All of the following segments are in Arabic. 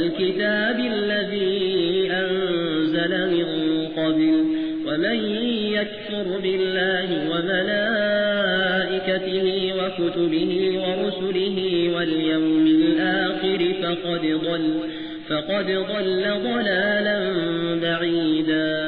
والكتاب الذي أنزل من قبل ومن يكفر بالله وملائكته وكتبه ورسله واليوم الآخر فقد ضل فقد ضل ضلالا بعيدا.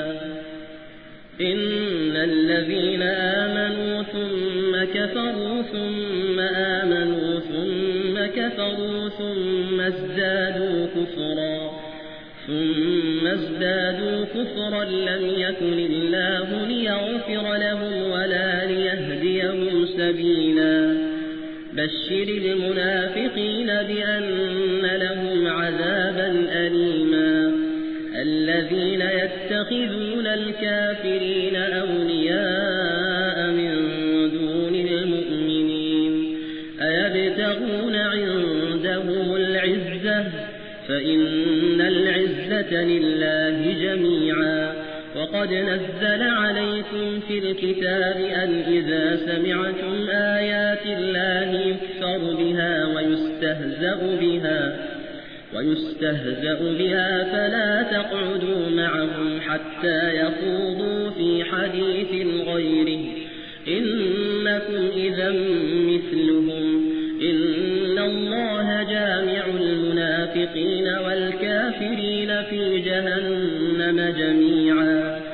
إن الذين آمنوا ثم كفروا ثم آمنوا ثم كفروا ثم ازدادوا كفرا ثم ازدادوا كفرا لم يكن الله ليغفر لهم ولا ليهديهم سبيلا. بشر المنافقين بأن لهم عذابا أليما. الذين يتخذون الكافرين أولياء العزة فإن العزة لله جميعا. وقد نزل عليكم في الكتاب أن إذا سمعتم آيات الله يكفر بها ويستهزأ بها ويستهزأ بها فلا تقعدوا معهم حتى يخوضوا المنافقين والكافرين في جهنم جميعا.